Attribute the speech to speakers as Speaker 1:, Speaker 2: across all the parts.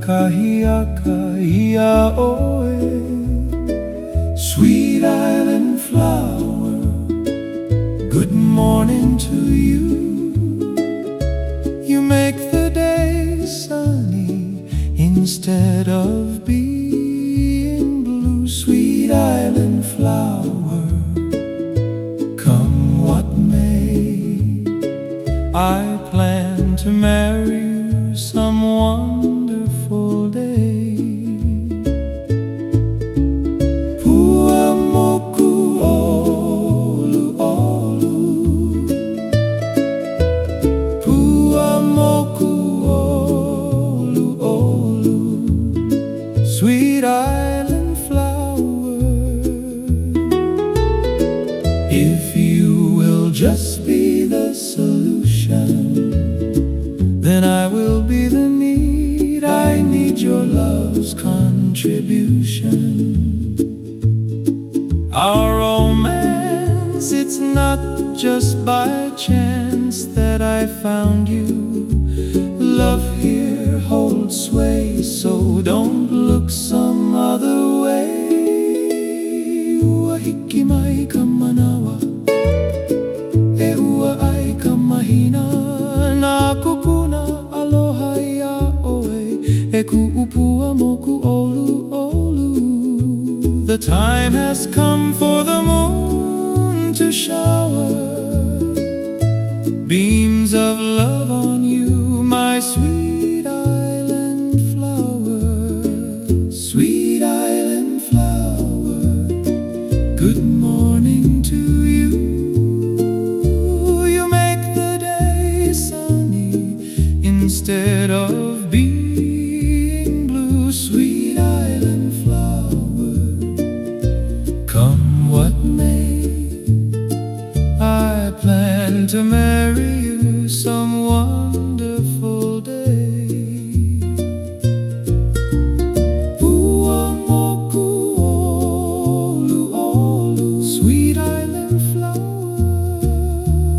Speaker 1: kahiaka ia oe. Sweet island flower Good morning to you. You make the day sunny Instead of being blue. Sweet island flower Come what may I plan to marry you some contribution. Our romance, it's not just by chance that I found you. Love here holds sway, so don't look some other way. Wahiki mai ai aloha oe The time has come for the moon to shower Beams of love on you, my sweet island flower. Sweet island flower. Good to marry you some wonderful day. Sweet island flower.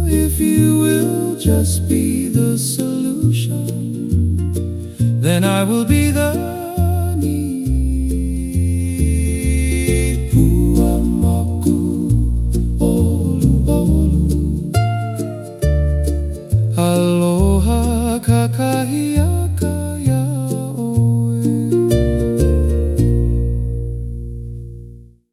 Speaker 1: If you will just be the solution, then I will be the